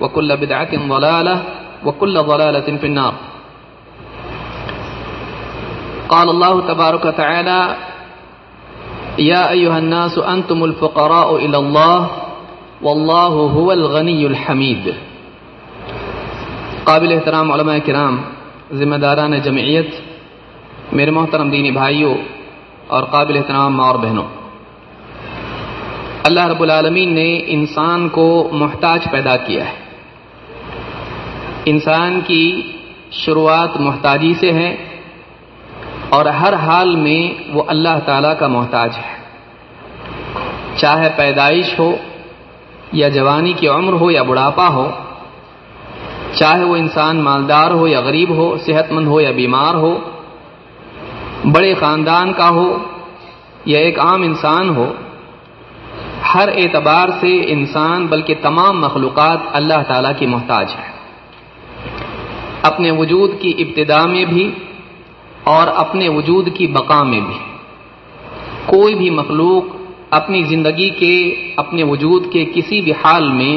وكل بدعة ضلالة وكل ضلالة في النار. قال الله تبارك وتعالى يا أيها الناس أنتم الفقراء إلى الله والله هو الغني الحميد. قابل احترام علماء کرام، ذمہ داران جمعیت، میرے محترم دینی بھائیوں اور قابل احترام ماں اور بہنوں، اللہ رب العالمین نے انسان کو محتاج پیدا کیا ہے۔ انسان کی شروعات محتاجی سے ہے اور ہر حال میں وہ اللہ تعالی کا محتاج ہے۔ چاہے پیدائش ہو یا جوانی کی عمر ہو یا بڑھاپا ہو، چاہے وہ انسان مالدار ہو یا غریب ہو، صحت مند ہو یا بیمار ہو، بڑے خاندان کا ہو یا ایک عام انسان ہو، ہر اعتبار سے انسان بلکہ تمام مخلوقات اللہ تعالی کی محتاج ہے اپنے وجود کی ابتدا میں بھی اور اپنے وجود کی بقا میں بھی۔ کوئی بھی مخلوق اپنی زندگی کے، اپنے وجود کے کسی بھی حال میں،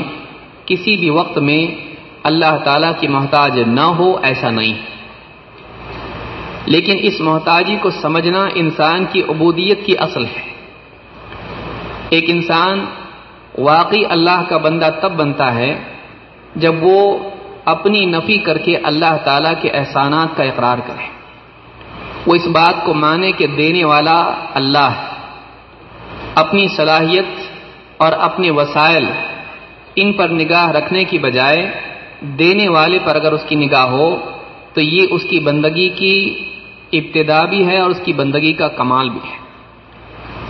کسی بھی وقت میں اللہ تعالی کی محتاج نہ ہو ایسا نہیں۔ لیکن اس محتاجی کو سمجھنا انسان کی عبودیت کی اصل ہے۔ ایک انسان واقعی اللہ کا بندہ تب بنتا ہے جب وہ اپنی نفی کر کے اللہ تعالی کے احسانات کا اقرار کرے وہ اس بات کو مانے کہ دینے والا اللہ اپنی صلاحیت اور اپنے وسائل ان پر نگاہ رکھنے کی بجائے دینے والے پر اگر اس کی نگاہ ہو تو یہ اس کی بندگی کی ابتدا بھی ہے اور اس کی بندگی کا کمال بھی ہے۔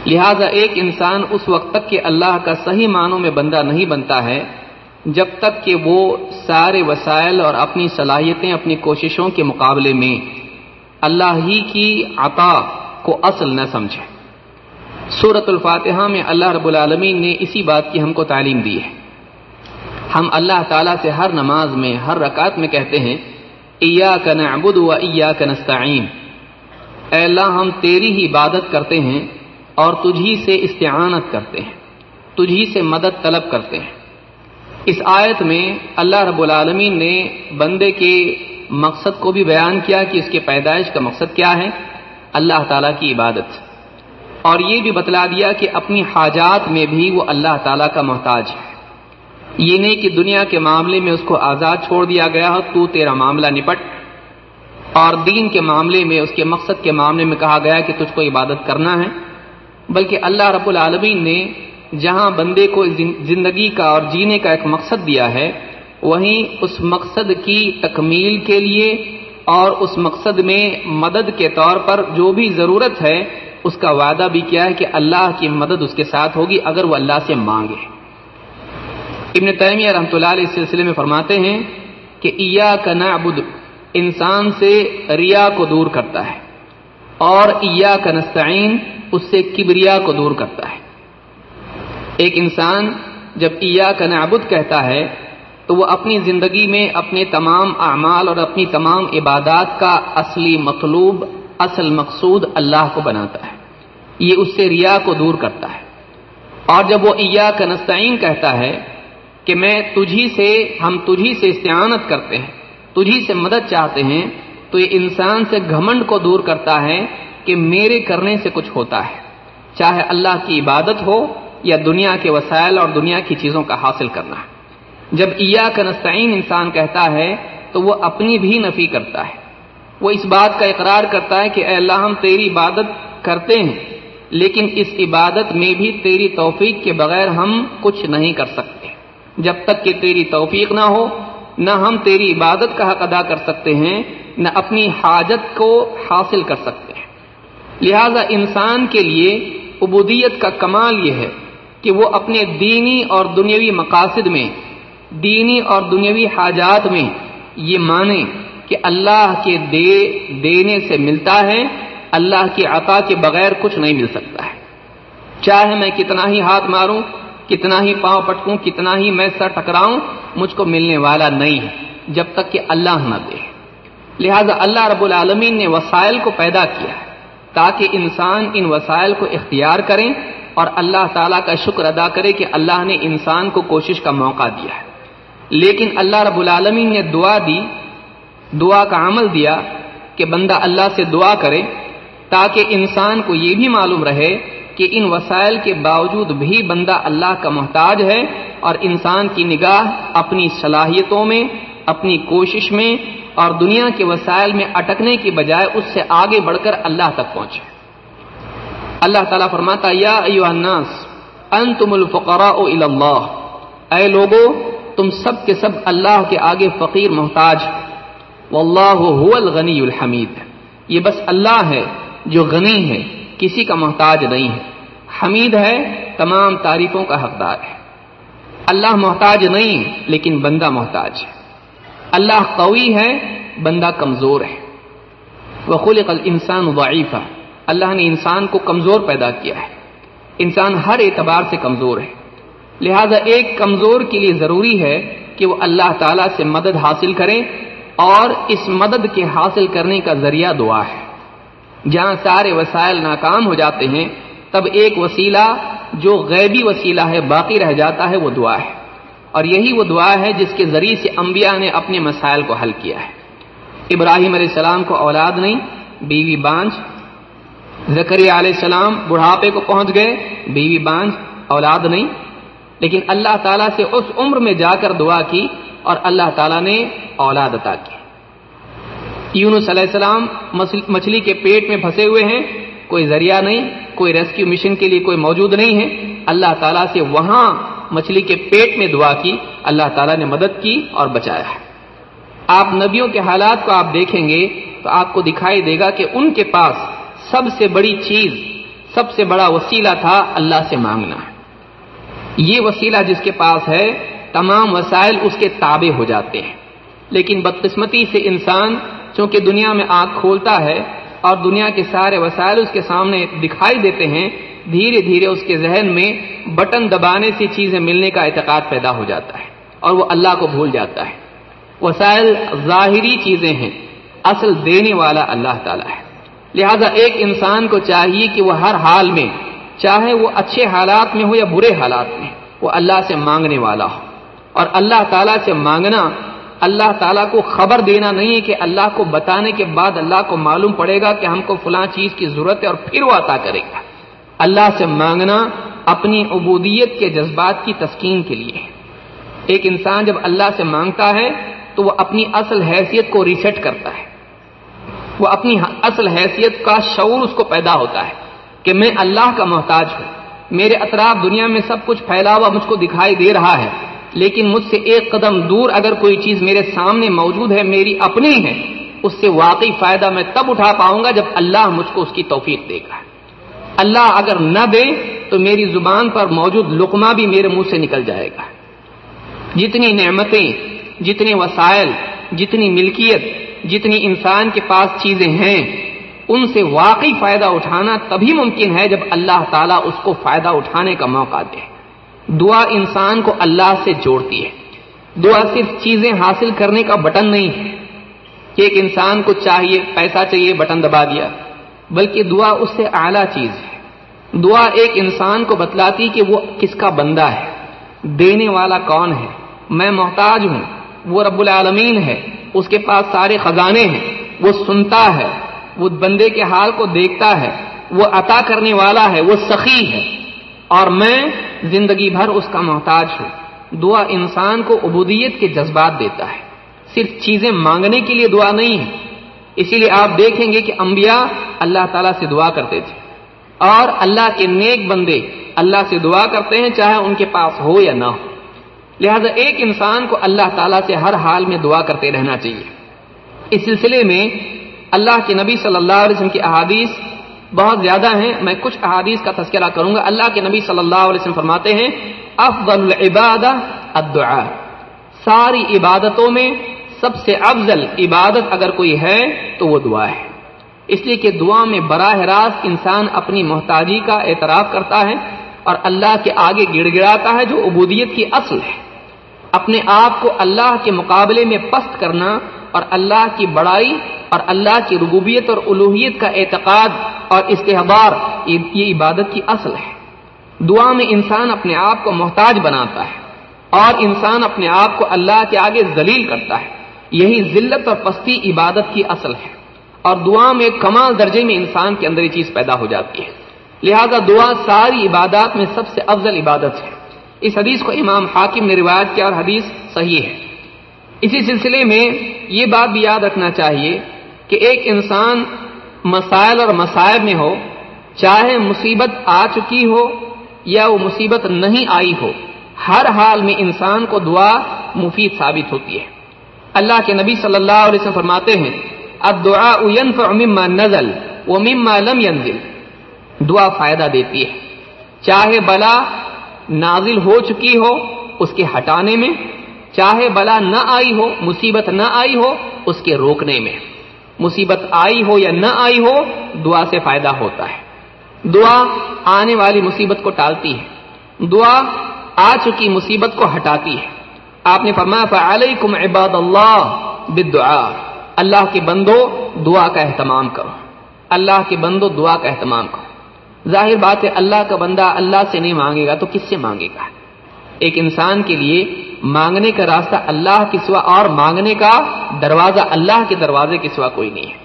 لہذا ایک انسان اس وقت تک کہ اللہ کا صحیح معنوں میں بندہ نہیں بنتا ہے جب تک کہ وہ سارے وسائل اور اپنی صلاحیتیں اپنی کوششوں کے مقابلے میں اللہ ہی کی عطا کو اصل نہ سمجھے۔ سورت الفاتحہ میں اللہ رب العالمین نے اسی بات کی ہم کو تعلیم دی ہے۔ ہم اللہ تعالیٰ سے ہر نماز میں، ہر رکعت میں کہتے ہیں ایا کا نعبد و ایا کا نستعین اے اللہ، ہم تیری ہی عبادت کرتے ہیں اور تجھی سے استعانت کرتے ہیں، تجھی سے مدد طلب کرتے ہیں۔ اس آیت میں اللہ رب العالمین نے بندے کے مقصد کو بھی بیان کیا کہ اس کے پیدائش کا مقصد کیا ہے؟ اللہ تعالیٰ کی عبادت۔ اور یہ بھی بتلا دیا کہ اپنی حاجات میں بھی وہ اللہ تعالیٰ کا محتاج ہے۔ یہ نہیں کہ دنیا کے معاملے میں اس کو آزاد چھوڑ دیا گیا ہو، تو تیرا معاملہ نپٹ۔ اور دین کے معاملے میں، اس کے مقصد کے معاملے میں کہا گیا کہ تجھ کو عبادت کرنا ہے۔ بلکہ اللہ رب العالمین نے جہاں بندے کو زندگی کا اور جینے کا ایک مقصد دیا ہے، وہیں اس مقصد کی تکمیل کے لیے اور اس مقصد میں مدد کے طور پر جو بھی ضرورت ہے، اس کا وعدہ بھی کیا ہے کہ اللہ کی مدد اس کے ساتھ ہوگی اگر وہ اللہ سے مانگے۔ ابن تیمیہ رحمۃ اللہ علیہ اس سلسلے میں فرماتے ہیں کہ ایا کا نعبد، انسان سے ریا کو دور کرتا ہے، اور ایا کا نستعین، اس سے کبریا کو دور کرتا ہے۔ ایک انسان جب ایا کا نعبد کہتا ہے، تو وہ اپنی زندگی میں اپنے تمام اعمال اور اپنی تمام عبادات کا اصلی مطلوب، اصل مقصود اللہ کو بناتا ہے۔ یہ اس سے ریا کو دور کرتا ہے۔ اور جب وہ ایا کا نستعین کہتا ہے کہ میں تجھی سے، ہم تجھی سے استعانت کرتے ہیں تجھی سے مدد چاہتے ہیں، تو یہ انسان سے گھمنڈ کو دور کرتا ہے کہ میرے کرنے سے کچھ ہوتا ہے۔ چاہے اللہ کی عبادت ہو یا دنیا کے وسائل اور دنیا کی چیزوں کا حاصل کرنا۔ ہے جب ایا کا نستعین انسان کہتا ہے، تو وہ اپنی بھی نفی کرتا ہے۔ وہ اس بات کا اقرار کرتا ہے کہ اے اللہ، ہم تیری عبادت کرتے ہیں، لیکن اس عبادت میں بھی تیری توفیق کے بغیر ہم کچھ نہیں کر سکتے۔ جب تک کہ تیری توفیق نہ ہو، نہ ہم تیری عبادت کا حق ادا کر سکتے ہیں، نہ اپنی حاجت کو حاصل کر سکتے ہیں۔ لہذا انسان کے لیے عبودیت کا کمال یہ ہے کہ وہ اپنے دینی اور دنیاوی مقاصد میں، دینی اور دنیاوی حاجات میں یہ مانے کہ اللہ کے دے، دینے سے ملتا ہے، اللہ کی عطا کے بغیر کچھ نہیں مل سکتا ہے۔ چاہے میں کتنا ہی ہاتھ ماروں، کتنا ہی پاؤں پٹکوں، کتنا ہی میں سر ٹکراؤں، مجھ کو ملنے والا نہیں ہے، جب تک کہ اللہ نہ دے۔ لہذا اللہ رب العالمین نے وسائل کو پیدا کیا ہے تاکہ انسان ان وسائل کو اختیار کریں اور اللہ تعالیٰ کا شکر ادا کرے کہ اللہ نے انسان کو کوشش کا موقع دیا ہے۔ لیکن اللہ رب العالمین نے دعا دی، دعا کا عمل دیا کہ بندہ اللہ سے دعا کرے تاکہ انسان کو یہ بھی معلوم رہے کہ ان وسائل کے باوجود بھی بندہ اللہ کا محتاج ہے اور انسان کی نگاہ اپنی صلاحیتوں میں، اپنی کوشش میں اور دنیا کے وسائل میں اٹکنے کی بجائے اس سے آگے بڑھ کر اللہ تک پہنچے۔ اللہ تعالیٰ فرماتا یا ایو الناس، انتم الفقراء الى اللہ۔ اے لوگو، تم سب کے سب اللہ کے آگے فقیر محتاج۔ واللہ هو الغنی الحمید۔ یہ بس اللہ ہے جو غنی ہے، کسی کا محتاج نہیں ہے۔ حمید ہے، تمام تعریفوں کا حقدار ہے۔ اللہ محتاج نہیں، لیکن بندہ محتاج ہے۔ اللہ قوی ہے، بندہ کمزور ہے۔ وہ خلق الانسان ضعیفہ اللہ نے انسان کو کمزور پیدا کیا ہے۔ انسان ہر اعتبار سے کمزور ہے۔ لہذا ایک کمزور کے لیے ضروری ہے کہ وہ اللہ تعالی سے مدد حاصل کرے اور اس مدد کے حاصل کرنے کا ذریعہ دعا ہے۔ جہاں سارے وسائل ناکام ہو جاتے ہیں، تب ایک وسیلہ جو غیبی وسیلہ ہے، باقی رہ جاتا ہے، وہ دعا ہے۔ اور یہی وہ دعا ہے جس کے ذریعے سے انبیاء نے اپنے مسائل کو حل کیا ہے۔ ابراہیم علیہ السلام کو اولاد نہیں، بیوی بانج زکری علیہ السلام بڑھاپے کو پہنچ گئے، بیوی بانج اولاد نہیں۔ لیکن اللہ تعالیٰ سے اس عمر میں جا کر دعا کی اور اللہ تعالیٰ نے اولاد عطا کی۔ یونس علیہ السلام مچھلی کے پیٹ میں پھنسے ہوئے ہیں، کوئی ذریعہ نہیں، کوئی ریسکیو مشن کے لیے کوئی موجود نہیں ہے۔ اللہ تعالیٰ سے وہاں مچھلی کے پیٹ میں دعا کی، اللہ تعالیٰ نے مدد کی اور بچایا آپ نبیوں کے حالات کو آپ دیکھیں گے تو آپ کو دکھائی دے گا کہ ان کے پاس سب سے بڑی چیز، سب سے بڑا وسیلہ تھا اللہ سے مانگنا۔ یہ وسیلہ جس کے پاس ہے، تمام وسائل اس کے تابع ہو جاتے ہیں۔ لیکن بدقسمتی سے انسان چونکہ دنیا میں آنکھ کھولتا ہے اور دنیا کے سارے وسائل اس کے سامنے دکھائی دیتے ہیں، دھیرے دھیرے اس کے ذہن میں بٹن دبانے سے چیزیں ملنے کا اعتقاد پیدا ہو جاتا ہے اور وہ اللہ کو بھول جاتا ہے۔ وسائل ظاہری چیزیں ہیں، اصل دینے والا اللہ تعالیٰ ہے۔ لہذا ایک انسان کو چاہیے کہ وہ ہر حال میں چاہے وہ اچھے حالات میں ہو یا برے حالات میں، وہ اللہ سے مانگنے والا ہو۔ اور اللہ تعالیٰ سے مانگنا، اللہ تعالیٰ کو خبر دینا نہیں ہے کہ اللہ کو بتانے کے بعد اللہ کو معلوم پڑے گا کہ ہم کو فلاں چیز کی ضرورت ہے اور پھر وہ عطا کرے گا۔ اللہ سے مانگنا اپنی عبودیت کے جذبات کی تسکین کے لیے ایک انسان جب اللہ سے مانگتا ہے تو وہ اپنی اصل حیثیت کو ریسیٹ کرتا ہے۔ وہ اپنی اصل حیثیت کا شعور اس کو پیدا ہوتا ہے کہ میں اللہ کا محتاج ہوں۔ میرے اطراف دنیا میں سب کچھ پھیلا ہوا مجھ کو دکھائی دے رہا ہے، لیکن مجھ سے ایک قدم دور اگر کوئی چیز میرے سامنے موجود ہے، میری اپنی ہے، اس سے واقعی فائدہ میں تب اٹھا پاؤں گا جب اللہ مجھ کو اس کی توفیق دے گا۔ اللہ اگر نہ دے تو میری زبان پر موجود لقمہ بھی میرے منہ سے نکل جائے گا۔ جتنی نعمتیں، جتنے وسائل، جتنی ملکیت جتنی انسان کے پاس چیزیں ہیں، ان سے واقعی فائدہ اٹھانا تبھی ممکن ہے جب اللہ تعالیٰ اس کو فائدہ اٹھانے کا موقع دے۔ دعا انسان کو اللہ سے جوڑتی ہے۔ دعا صرف چیزیں حاصل کرنے کا بٹن نہیں ہے۔ کہ ایک انسان کو چاہیے، پیسہ چاہیے، بٹن دبا دیا، بلکہ دعا اس سے اعلیٰ چیز ہے۔ دعا ایک انسان کو بتلاتی کہ وہ کس کا بندہ ہے۔ دینے والا کون ہے؟ میں محتاج ہوں، وہ رب العالمین ہے۔ اس کے پاس سارے خزانے ہیں۔ وہ سنتا ہے، وہ بندے کے حال کو دیکھتا ہے۔ وہ عطا کرنے والا ہے، وہ سخی ہے۔ اور میں زندگی بھر اس کا محتاج ہوں۔ دعا انسان کو عبودیت کے جذبات دیتا ہے۔ صرف چیزیں مانگنے کے لیے دعا نہیں ہے۔ اسی لیے آپ دیکھیں گے کہ انبیاء اللہ تعالیٰ سے دعا کرتے تھے۔ اور اللہ کے نیک بندے اللہ سے دعا کرتے ہیں چاہے ان کے پاس ہو یا نہ ہو۔ لہذا ایک انسان کو اللہ تعالیٰ سے ہر حال میں دعا کرتے رہنا چاہیے۔ اس سلسلے میں اللہ کے نبی صلی اللہ علیہ وسلم کی احادیث بہت زیادہ ہیں۔ میں کچھ احادیث کا تذکرہ کروں گا۔ اللہ کے نبی صلی اللہ علیہ وسلم فرماتے ہیں، افضل العبادہ الدعاء ساری عبادتوں میں سب سے افضل عبادت اگر کوئی ہے تو وہ دعا ہے۔ اس لیے کہ دعا میں براہ راست انسان اپنی محتاجی کا اعتراف کرتا ہے اور اللہ کے آگے گڑ گڑاتا ہے، جو عبودیت کی اصل ہے۔ اپنے آپ کو اللہ کے مقابلے میں پست کرنا اور اللہ کی بڑائی اور اللہ کی ربوبیت اور الوحیت کا اعتقاد اور استحبار، یہ عبادت کی اصل ہے۔ دعا میں انسان اپنے آپ کو محتاج بناتا ہے اور انسان اپنے آپ کو اللہ کے آگے ذلیل کرتا ہے۔ یہی ذلت اور پستی عبادت کی اصل ہے۔ اور دعا میں کمال درجے میں انسان کے اندر یہ چیز پیدا ہو جاتی ہے۔ لہذا دعا ساری عبادات میں سب سے افضل عبادت ہے۔ اس حدیث کو امام حاکم نے روایت کیا اور حدیث صحیح ہے۔ اسی سلسلے میں یہ بات بھی یاد رکھنا چاہیے کہ ایک انسان مسائل اور مسائب میں ہو، چاہے مصیبت آ چکی ہو یا وہ مصیبت نہیں آئی ہو، ہر حال میں انسان کو دعا مفید ثابت ہوتی ہے۔ اللہ کے نبی صلی اللہ علیہ وسلم فرماتے ہیں اب دعا مما نزل وہ مما لم ينزل۔ دعا فائدہ دیتی ہے۔ چاہے بلا نازل ہو چکی ہو اس کے ہٹانے میں، چاہے بلا نہ آئی ہو، مصیبت نہ آئی ہو، اس کے روکنے میں۔ مصیبت آئی ہو یا نہ آئی ہو، دعا سے فائدہ ہوتا ہے۔ دعا آنے والی مصیبت کو ٹالتی ہے۔ دعا آ چکی مصیبت کو ہٹاتی ہے۔ آپ نے فرمایا فعلیکم عباد اللہ بالدعاء۔ اللہ کے بندو، دعا کا اہتمام کرو۔ اللہ کے بندو، دعا کا اہتمام کرو۔ ظاہر بات ہے، اللہ کا بندہ اللہ سے نہیں مانگے گا تو کس سے مانگے گا؟ ایک انسان کے لیے مانگنے کا راستہ اللہ کے سوا اور مانگنے کا دروازہ اللہ کے دروازے کے سوا کوئی نہیں ہے۔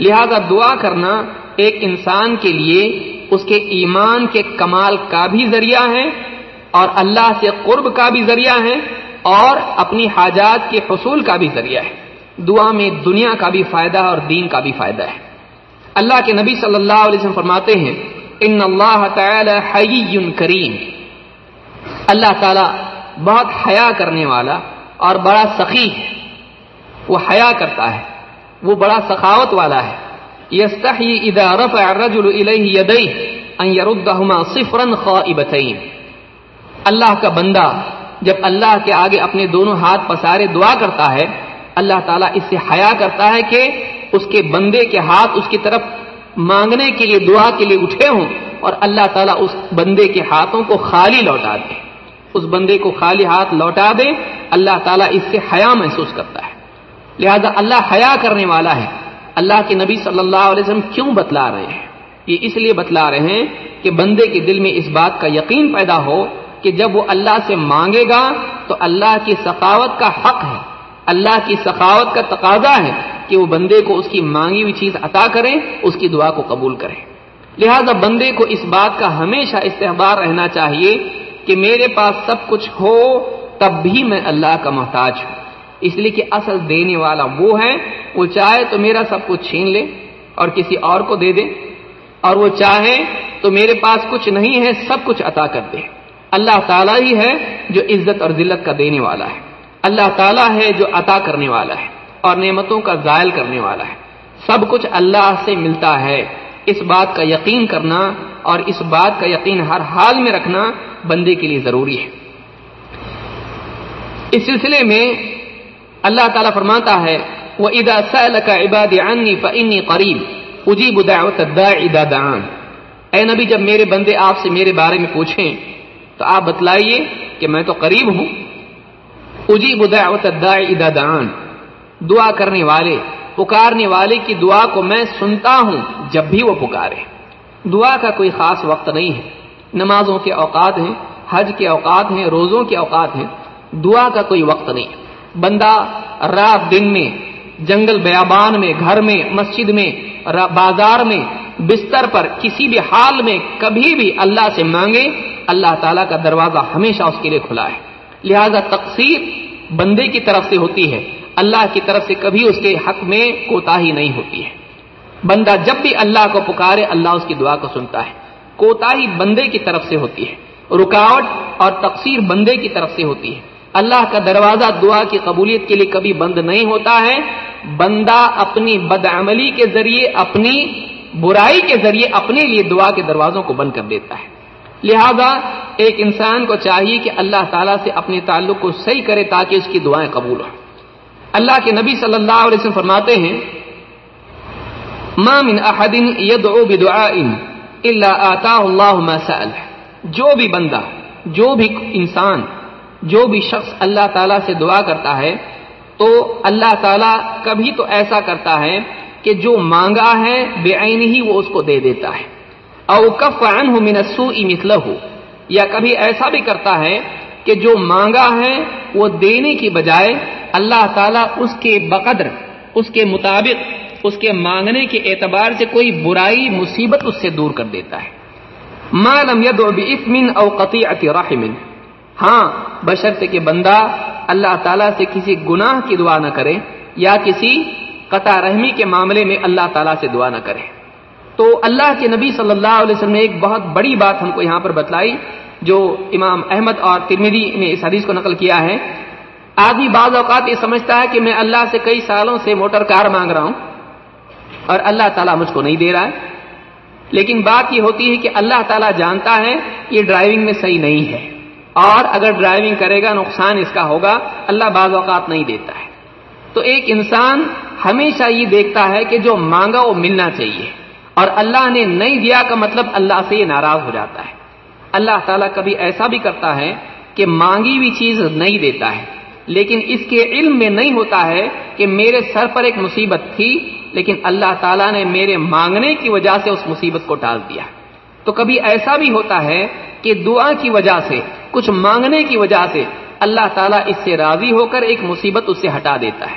لہذا دعا کرنا ایک انسان کے لیے اس کے ایمان کے کمال کا بھی ذریعہ ہے اور اللہ سے قرب کا بھی ذریعہ ہے اور اپنی حاجات کے حصول کا بھی ذریعہ ہے۔ دعا میں دنیا کا بھی فائدہ اور دین کا بھی فائدہ ہے۔ اللہ کے نبی صلی اللہ علیہ وسلم فرماتے ہیں ان اللہ تعالی حی کریم اللہ تعالی بہت حیا کرنے والا اور بڑا سخی ہے۔ وہ حیا کرتا ہے۔ وہ بڑا سخاوت والا ہے۔ یستحی اذا رفع الرجل الیہ یدیہ ان یردہما صفرا خائبتین۔ اللہ کا بندہ جب اللہ کے آگے اپنے دونوں ہاتھ پسارے دعا کرتا ہے، اللہ تعالیٰ اس سے حیا کرتا ہے کہ اس کے بندے کے ہاتھ اس کی طرف مانگنے کے لیے، دعا کے لیے اٹھے ہوں اور اللہ تعالیٰ اس بندے کے ہاتھوں کو خالی لوٹا دے۔ اس بندے کو خالی ہاتھ لوٹا دے، اللہ تعالیٰ اس سے حیا محسوس کرتا ہے۔ لہذا اللہ حیا کرنے والا ہے۔ اللہ کے نبی صلی اللہ علیہ وسلم کیوں بتلا رہے ہیں؟ یہ اس لیے بتلا رہے ہیں کہ بندے کے دل میں اس بات کا یقین پیدا ہو کہ جب وہ اللہ سے مانگے گا تو اللہ کی سخاوت کا حق ہے۔ اللہ کی سخاوت کا تقاضا ہے۔ کہ وہ بندے کو اس کی مانگی ہوئی چیز عطا کرے اس کی دعا کو قبول کرے لہذا بندے کو اس بات کا ہمیشہ استحبار رہنا چاہیے کہ میرے پاس سب کچھ ہو، تب بھی میں اللہ کا محتاج ہوں۔ اس لیے کہ اصل دینے والا وہ ہے، وہ چاہے تو میرا سب کچھ چھین لے اور کسی اور کو دے دے۔ اور وہ چاہے تو میرے پاس کچھ نہیں ہے، سب کچھ عطا کر دے۔ اللہ تعالیٰ ہی ہے جو عزت اور ذلت کا دینے والا ہے۔ اللہ تعالیٰ ہے جو عطا کرنے والا ہے۔ اور نعمتوں کا زائل کرنے والا ہے۔ سب کچھ اللہ سے ملتا ہے۔ اس بات کا یقین کرنا اور اس بات کا یقین ہر حال میں رکھنا بندے کے لیے ضروری ہے۔ اس سلسلے میں اللہ تعالیٰ فرماتا ہے وہ ادا سلک عباد عنی فنی قریب اجیب ادا دان اے نبی، جب میرے بندے آپ سے میرے بارے میں پوچھیں، تو آپ بتلائیے کہ میں تو قریب ہوں۔ اجیب دعوت ادا دان دعا کرنے والے، پکارنے والے کی دعا کو میں سنتا ہوں جب بھی وہ پکارے۔ دعا کا کوئی خاص وقت نہیں ہے۔ نمازوں کے اوقات ہیں، حج کے اوقات ہیں، روزوں کے اوقات ہیں۔ دعا کا کوئی وقت نہیں۔ بندہ رات دن میں، جنگل بیابان میں، گھر میں، مسجد میں بازار میں، بستر پر، کسی بھی حال میں کبھی بھی اللہ سے مانگے، اللہ تعالیٰ کا دروازہ ہمیشہ اس کے لیے کھلا ہے۔ لہذا تقسیم بندے کی طرف سے ہوتی ہے۔ اللہ کی طرف سے کبھی اس کے حق میں کوتا ہی نہیں ہوتی ہے۔ بندہ جب بھی اللہ کو پکارے، اللہ اس کی دعا کو سنتا ہے۔ کوتا ہی بندے کی طرف سے ہوتی ہے۔ رکاوٹ اور تقسیر بندے کی طرف سے ہوتی ہے۔ اللہ کا دروازہ دعا کی قبولیت کے لیے کبھی بند نہیں ہوتا ہے۔ بندہ اپنی بدعملی کے ذریعے، اپنی برائی کے ذریعے اپنے لیے دعا کے دروازوں کو بند کر دیتا ہے۔ لہذا ایک انسان کو چاہیے کہ اللہ تعالیٰ سے اپنے تعلق کو صحیح کرے تاکہ اس کی دعائیں قبول ہوں۔ اللہ کے نبی صلی اللہ علیہ وسلم فرماتے ہیں، ما من احد يدعو بدعاء الا آتاه الله ما سأل. جو بھی بندہ، جو بھی انسان، جو بھی شخص اللہ تعالیٰ سے دعا کرتا ہے، تو اللہ تعالیٰ کبھی تو ایسا کرتا ہے کہ جو مانگا ہے، بے عین ہی وہ اس کو دے دیتا ہے۔ او کف عنہ من السوء مثلہ یا کبھی ایسا بھی کرتا ہے کہ جو مانگا ہے وہ دینے کی بجائے اللہ تعالیٰ اس کے بقدر، اس کے مطابق، اس کے مانگنے کے اعتبار سے کوئی برائی، مصیبت اس سے دور کر دیتا ہے۔ ما لم يدعو باسم او قطيعه رحم۔ ہاں بشرط کہ بندہ اللہ تعالیٰ سے کسی گناہ کی دعا نہ کرے یا کسی قطع رحمی کے معاملے میں اللہ تعالیٰ سے دعا نہ کرے۔ تو اللہ کے نبی صلی اللہ علیہ وسلم نے ایک بہت بڑی بات ہم کو یہاں پر بتلائی۔ جو امام احمد اور ترمیدی نے اس حدیث کو نقل کیا ہے، آدمی بعض اوقات یہ سمجھتا ہے کہ میں اللہ سے کئی سالوں سے موٹر کار مانگ رہا ہوں اور اللہ تعالیٰ مجھ کو نہیں دے رہا ہے۔ لیکن بات یہ ہوتی ہے کہ اللہ تعالیٰ جانتا ہے یہ ڈرائیونگ میں صحیح نہیں ہے اور اگر ڈرائیونگ کرے گا، نقصان اس کا ہوگا، اللہ بعض اوقات نہیں دیتا ہے۔ تو ایک انسان ہمیشہ یہ دیکھتا ہے کہ جو مانگا وہ ملنا چاہیے اور اللہ نے نہیں دیا کا مطلب اللہ سے یہ ناراض ہو جاتا ہے۔ اللہ تعالیٰ کبھی ایسا بھی کرتا ہے کہ مانگی ہوئی چیز نہیں دیتا ہے۔ لیکن اس کے علم میں نہیں ہوتا ہے کہ میرے سر پر ایک مصیبت تھی، لیکن اللہ تعالیٰ نے میرے مانگنے کی وجہ سے اس مصیبت کو ٹال دیا۔ تو کبھی ایسا بھی ہوتا ہے کہ دعا کی وجہ سے، کچھ مانگنے کی وجہ سے اللہ تعالیٰ اس سے راضی ہو کر ایک مصیبت اس سے ہٹا دیتا ہے۔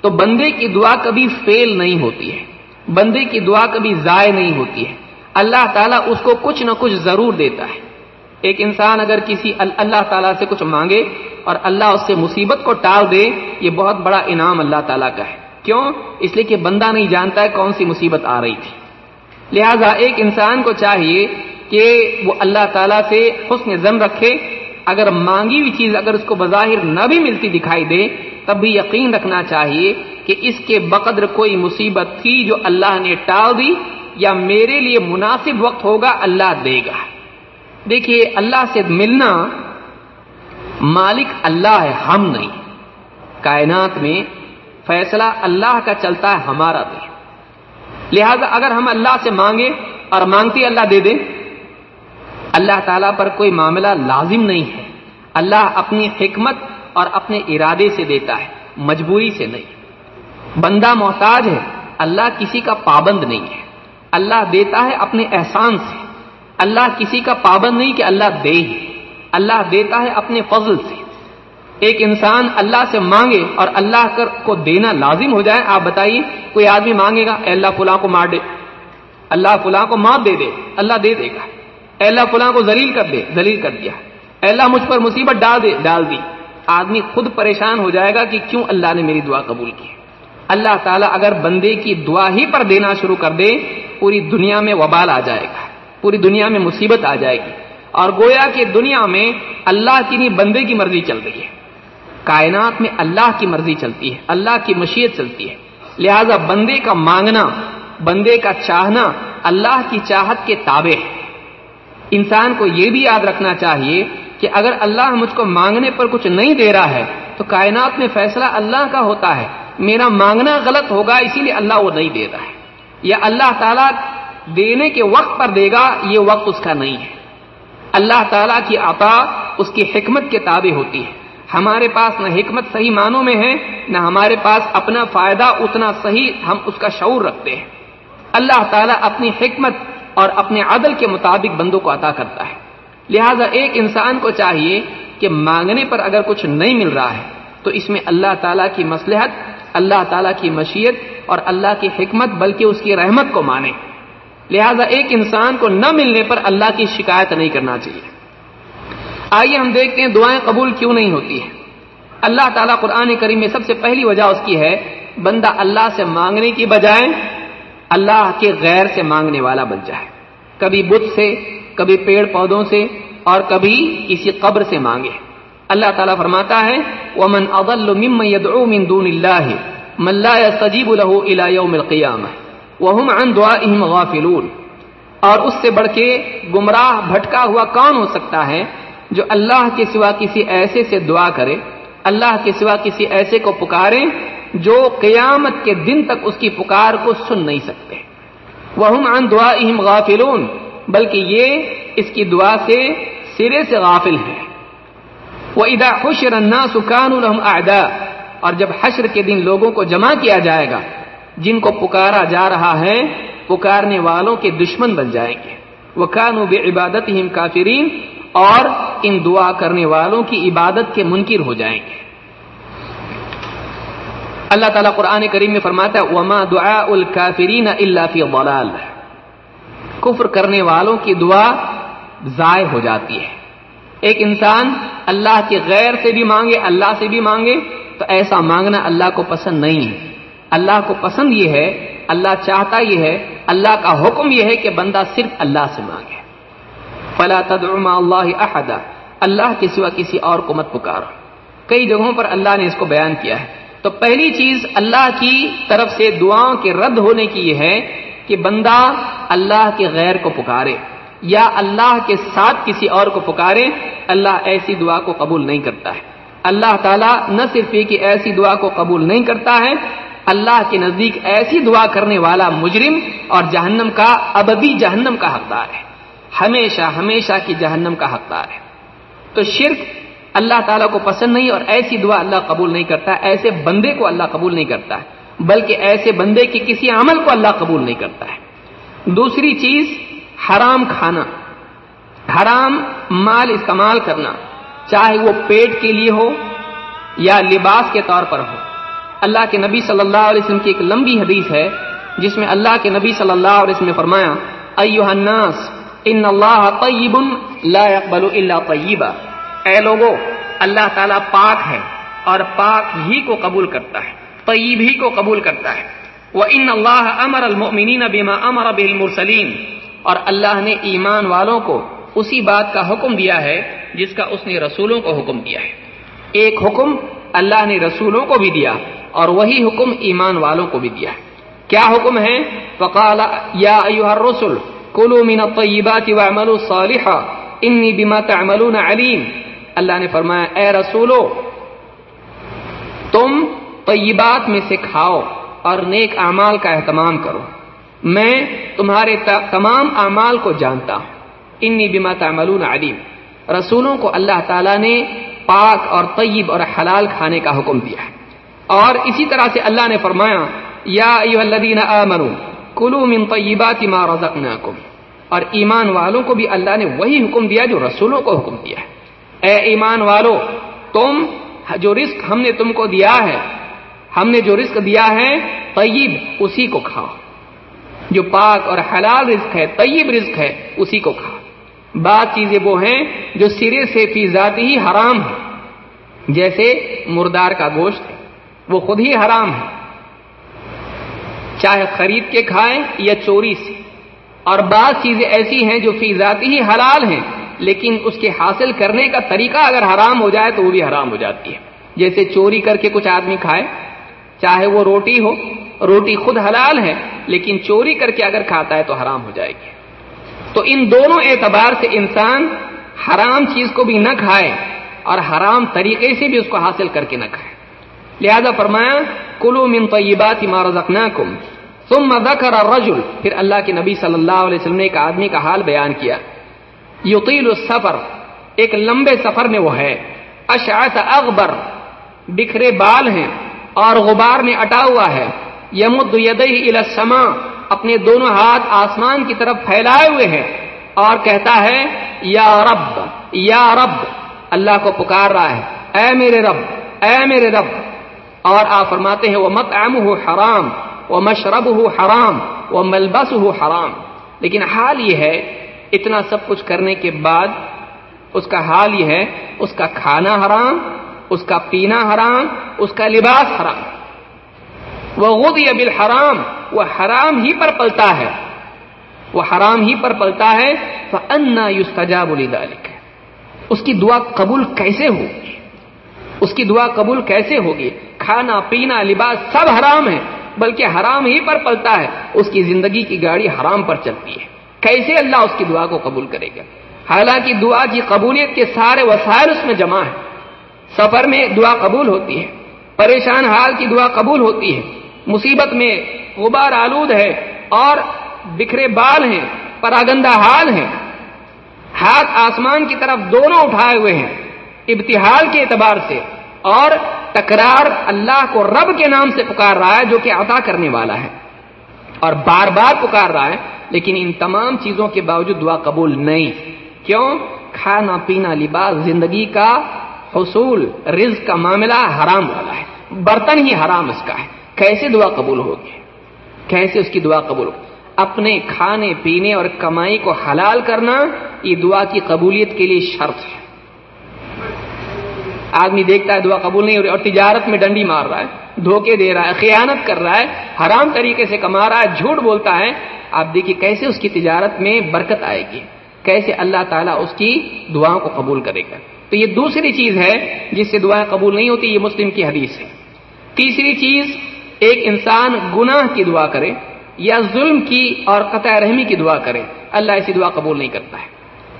تو بندے کی دعا کبھی فیل نہیں ہوتی ہے۔ بندے کی دعا کبھی ضائع نہیں ہوتی ہے۔ اللہ تعالیٰ اس کو کچھ نہ کچھ ضرور دیتا ہے۔ ایک انسان اگر کسی اللہ تعالیٰ سے کچھ مانگے اور اللہ اس سے مصیبت کو ٹال دے، یہ بہت بڑا انعام اللہ تعالیٰ کا ہے۔ کیوں؟ اس لیے کہ بندہ نہیں جانتا ہے کون سی مصیبت آ رہی تھی۔ لہذا ایک انسان کو چاہیے کہ وہ اللہ تعالیٰ سے حسن زن رکھے۔ اگر مانگی ہوئی چیز اگر اس کو بظاہر نہ بھی ملتی دکھائی دے، تب بھی یقین رکھنا چاہیے کہ اس کے بقدر کوئی مصیبت تھی جو اللہ نے ٹال دی یا میرے لیے مناسب وقت ہوگا، اللہ دے گا۔ دیکھیے اللہ سے ملنا مالک اللہ ہے، ہم نہیں۔ کائنات میں فیصلہ اللہ کا چلتا ہے، ہمارا نہیں لہذا اگر ہم اللہ سے مانگے اور مانگتی اللہ دے دے، اللہ تعالیٰ پر کوئی معاملہ لازم نہیں ہے۔ اللہ اپنی حکمت اور اپنے ارادے سے دیتا ہے، مجبوری سے نہیں۔ بندہ محتاج ہے، اللہ کسی کا پابند نہیں ہے۔ اللہ دیتا ہے اپنے احسان سے۔ اللہ کسی کا پابند نہیں کہ اللہ دے ہی۔ اللہ دیتا ہے اپنے فضل سے۔ ایک انسان اللہ سے مانگے اور اللہ کر کو دینا لازم ہو جائے، آپ بتائیے، کوئی آدمی مانگے گا، اے اللہ فلاں کو مار دے۔ اللہ فلاں کو معاف دے دے۔ اللہ دے دے گا۔ اے اللہ فلاں کو ذلیل کر دے، ذلیل کر دیا۔ اے اللہ مجھ پر مصیبت ڈال دے، ڈال دی۔ آدمی خود پریشان ہو جائے گا کہ کیوں اللہ نے میری دعا قبول کی۔ اللہ تعالیٰ اگر بندے کی دعا ہی پر دینا شروع کر دے، پوری دنیا میں وبال آ جائے گا۔ پوری دنیا میں مصیبت آ جائے گی۔ اور گویا کہ دنیا میں اللہ کی نہیں، بندے کی مرضی چل رہی ہے۔ کائنات میں اللہ کی مرضی چلتی ہے، اللہ کی مشیت چلتی ہے۔ لہذا بندے کا مانگنا، بندے کا چاہنا اللہ کی چاہت کے تابع ہے۔ انسان کو یہ بھی یاد رکھنا چاہیے کہ اگر اللہ مجھ کو مانگنے پر کچھ نہیں دے رہا ہے، تو کائنات میں فیصلہ اللہ کا ہوتا ہے۔ میرا مانگنا غلط ہوگا، اسی لیے اللہ وہ نہیں دے رہا ہے۔ یا اللہ تعالیٰ دینے کے وقت پر دے گا، یہ وقت اس کا نہیں ہے۔ اللہ تعالیٰ کی عطا اس کی حکمت کے تابع ہوتی ہے۔ ہمارے پاس نہ حکمت صحیح معنوں میں ہے، نہ ہمارے پاس اپنا فائدہ اتنا صحیح ہم اس کا شعور رکھتے ہیں۔ اللہ تعالیٰ اپنی حکمت اور اپنے عدل کے مطابق بندوں کو عطا کرتا ہے۔ لہذا ایک انسان کو چاہیے کہ مانگنے پر اگر کچھ نہیں مل رہا ہے، تو اس میں اللہ تعالیٰ کی مسلحت اللہ تعالیٰ کی مشیت اور اللہ کی حکمت، بلکہ اس کی رحمت کو مانے۔ لہذا ایک انسان کو نہ ملنے پر اللہ کی شکایت نہیں کرنا چاہیے۔ آئیے ہم دیکھتے ہیں دعائیں قبول کیوں نہیں ہوتی ہیں۔ اللہ تعالیٰ قرآن کریم میں سب سے پہلی وجہ اس کی ہے، بندہ اللہ سے مانگنے کی بجائے اللہ کے غیر سے مانگنے والا بن جائے۔ کبھی بت سے، کبھی پیڑ پودوں سے اور کبھی کسی قبر سے مانگے۔ اللہ تعالیٰ فرماتا ہے، ومن اضل ممن يدعو من دون الله من لا يستجيب له الى يوم القيامه وهم عن دعائهم غافلون۔ اور اس سے بڑھ کے گمراہ بھٹکا ہوا کون ہو سکتا ہے جو اللہ کے سوا کسی ایسے سے دعا کرے، اللہ کے سوا کسی ایسے کو پکارے جو قیامت کے دن تک اس کی پکار کو سن نہیں سکتے۔ وہ عن دعائهم غافلون۔ بلکہ یہ اس کی دعا سے سرے سے غافل ہے وہ ادا حشر سکان الحم ادا اور جب حشر کے دن لوگوں کو جمع کیا جائے گا جن کو پکارا جا رہا ہے، پکارنے والوں کے دشمن بن جائیں گے۔ وہ کانو بے عبادت کافرین، اور ان دعا کرنے والوں کی عبادت کے منکر ہو جائیں گے۔ اللہ تعالیٰ قرآن کریم میں فرماتا ہے، وما دعا الکافرین اللہ فی ضلال۔ کفر کرنے والوں کی دعا ضائع ہو جاتی ہے۔ ایک انسان اللہ کے غیر سے بھی مانگے، اللہ سے بھی مانگے، تو ایسا مانگنا اللہ کو پسند نہیں ہے۔ اللہ کو پسند یہ ہے، اللہ چاہتا یہ ہے، اللہ کا حکم یہ ہے کہ بندہ صرف اللہ سے مانگے۔ فلا تدعو اللہ احدا اللہ کے سوا کسی اور کو مت پکارو۔ کئی جگہوں پر اللہ نے اس کو بیان کیا ہے۔ تو پہلی چیز اللہ کی طرف سے دعاؤں کے رد ہونے کی یہ ہے کہ بندہ اللہ کے غیر کو پکارے یا اللہ کے ساتھ کسی اور کو پکارے، اللہ ایسی دعا کو قبول نہیں کرتا ہے۔ اللہ تعالیٰ نہ صرف یہ کہ ایسی دعا کو قبول نہیں کرتا ہے اللہ کے نزدیک ایسی دعا کرنے والا مجرم اور جہنم کا ابدی جہنم کا حقدار ہے۔ ہمیشہ ہمیشہ کی جہنم کا حقدار ہے۔ تو شرک اللہ تعالیٰ کو پسند نہیں اور ایسی دعا اللہ قبول نہیں کرتا، ایسے بندے کو اللہ قبول نہیں کرتا ہے، بلکہ ایسے بندے کے کسی عمل کو اللہ قبول نہیں کرتا ہے۔ دوسری چیز، حرام کھانا۔ حرام مال استعمال کرنا، چاہے وہ پیٹ کے لیے ہو یا لباس کے طور پر ہو۔ اللہ کے نبی صلی اللہ علیہ وسلم کی ایک لمبی حدیث ہے، جس میں اللہ کے نبی صلی اللہ علیہ وسلم نے فرمایا ایوہ الناس، ان اللہ طیب لا يقبل الا طیبا. اے لوگو، اللہ تعالیٰ پاک ہے اور پاک ہی کو قبول کرتا ہے، طیب ہی کو قبول کرتا ہے۔ وہ ان اللہ امر المؤمنین بما امر به المرسلین اور اللہ نے ایمان والوں کو اسی بات کا حکم دیا ہے، جس کا اس نے رسولوں کو حکم دیا ہے۔ ایک حکم اللہ نے رسولوں کو بھی دیا۔ اور وہی حکم ایمان والوں کو بھی دیا ہے۔ کیا حکم ہے؟ فقال، یا ایها الرسل كلوا من الطيبات واعملوا صالحا، انی بما تعملون علیم۔ اللہ نے فرمایا، اے رسولو، تم طیبات میں سے کھاؤ اور نیک اعمال کا اہتمام کرو۔ میں تمہارے تمام اعمال کو جانتا ہوں۔ انی بما تعملون علیم۔ رسولوں کو اللہ تعالیٰ نے پاک اور طیب اور حلال کھانے کا حکم دیا ہے۔ اور اسی طرح سے اللہ نے فرمایا، یا ایوہ الذین آمنوا کلو من طیبات ما رزقناکم۔ اور ایمان والوں کو بھی اللہ نے وہی حکم دیا جو رسولوں کو حکم دیا ہے۔ اے ایمان والو، تم جو رزق ہم نے تم کو دیا ہے، ہم نے جو رزق دیا ہے، طیب اسی کو کھاؤ۔ جو پاک اور حلال رزق ہے، طیب رزق ہے، اسی کو کھاؤ۔ بعض چیزیں وہ ہیں جو سرے سے فی ذاتی ہی حرام ہے جیسے مردار کا گوشت ہے۔ وہ خود ہی حرام ہے۔ چاہے خرید کے کھائیں یا چوری سے۔ اور بعض چیزیں ایسی ہیں جو فی ذاتی ہی حلال ہیں، لیکن اس کے حاصل کرنے کا طریقہ اگر حرام ہو جائے تو وہ بھی حرام ہو جاتی ہے۔ جیسے چوری کر کے کچھ آدمی کھائے، چاہے وہ روٹی ہو، روٹی خود حلال ہے، لیکن چوری کر کے اگر کھاتا ہے تو حرام ہو جائے گی۔ تو ان دونوں اعتبار سے انسان حرام چیز کو بھی نہ کھائے اور حرام طریقے سے بھی اس کو حاصل کر کے نہ کھائے۔ لہذا فرمایا کلو من طیبات ما رزقناکم. ثم ذکر الرجل، پھر اللہ کے نبی صلی اللہ علیہ وسلم نے ایک آدمی کا حال بیان کیا۔ یطیل السفر، ایک لمبے سفر میں وہ ہے۔ اشعث اغبر، بکھرے بال ہیں اور غبار میں اٹا ہوا ہے۔ یمد یدیہ الی السماء، اپنے دونوں ہاتھ آسمان کی طرف پھیلائے ہوئے ہیں۔ اور کہتا ہے، یا رب یا رب، اللہ کو پکار رہا ہے۔ اے میرے رب، اے میرے رب اور آپ فرماتے ہیں وہ مت حرام وہ مشرب ہو حرام وہ ملبس ہو حرام۔ لیکن حال یہ ہے، اتنا سب کچھ کرنے کے بعد اس کا حال یہ ہے، اس کا کھانا حرام، اس کا پینا حرام، اس کا لباس حرام۔ وہ غد ابل حرام وہ حرام ہی پر پلتا ہے۔ وہ حرام ہی پر پلتا ہے۔ تو انا یوس بولی اس کی دعا قبول کیسے ہوگی؟ اس کی دعا قبول کیسے ہوگی؟ کھانا پینا لباس سب حرام ہے بلکہ حرام ہی پر پلتا ہے۔ اس کی زندگی کی گاڑی حرام پر چلتی ہے۔ کیسے اللہ اس کی دعا کو قبول کرے گا؟ حالانکہ دعا کی قبولیت کے سارے وسائل اس میں جمع ہیں۔ سفر میں دعا قبول ہوتی ہے۔ پریشان حال کی دعا قبول ہوتی ہے۔ مصیبت میں غبار آلود ہے اور بکھرے بال ہیں، پراگندہ حال ہیں۔ ہاتھ آسمان کی طرف دونوں اٹھائے ہوئے ہیں، ابتحال کے اعتبار سے اور تکرار اللہ کو رب کے نام سے پکار رہا ہے جو کہ عطا کرنے والا ہے۔ اور بار بار پکار رہا ہے، لیکن ان تمام چیزوں کے باوجود دعا قبول نہیں۔ کیوں؟ کھانا پینا، لباس، زندگی کا حصول، رزق کا معاملہ حرام والا ہے۔ برتن ہی حرام اس کا ہے۔ کیسے دعا قبول ہوگی؟ کیسے اس کی دعا قبول ہوگی؟ اپنے کھانے، پینے اور کمائی کو حلال کرنا، یہ دعا کی قبولیت کے لیے شرط ہے۔ آدمی دیکھتا ہے دعا قبول نہیں ہو رہی اور تجارت میں ڈنڈی مار رہا ہے، دھوکے دے رہا ہے، خیانت کر رہا ہے، حرام طریقے سے کما رہا ہے، جھوٹ بولتا ہے۔ آپ دیکھیے کیسے اس کی تجارت میں برکت آئے گی، کیسے اللہ تعالیٰ اس کی دعاؤں کو قبول کرے گا۔ تو یہ دوسری چیز ہے جس سے دعائیں قبول نہیں ہوتی، یہ مسلم کی حدیث ہے۔ تیسری چیز، ایک انسان گناہ کی دعا کرے یا ظلم کی اور قطع رحمی کی دعا کرے، اللہ ایسی دعا قبول نہیں کرتا ہے۔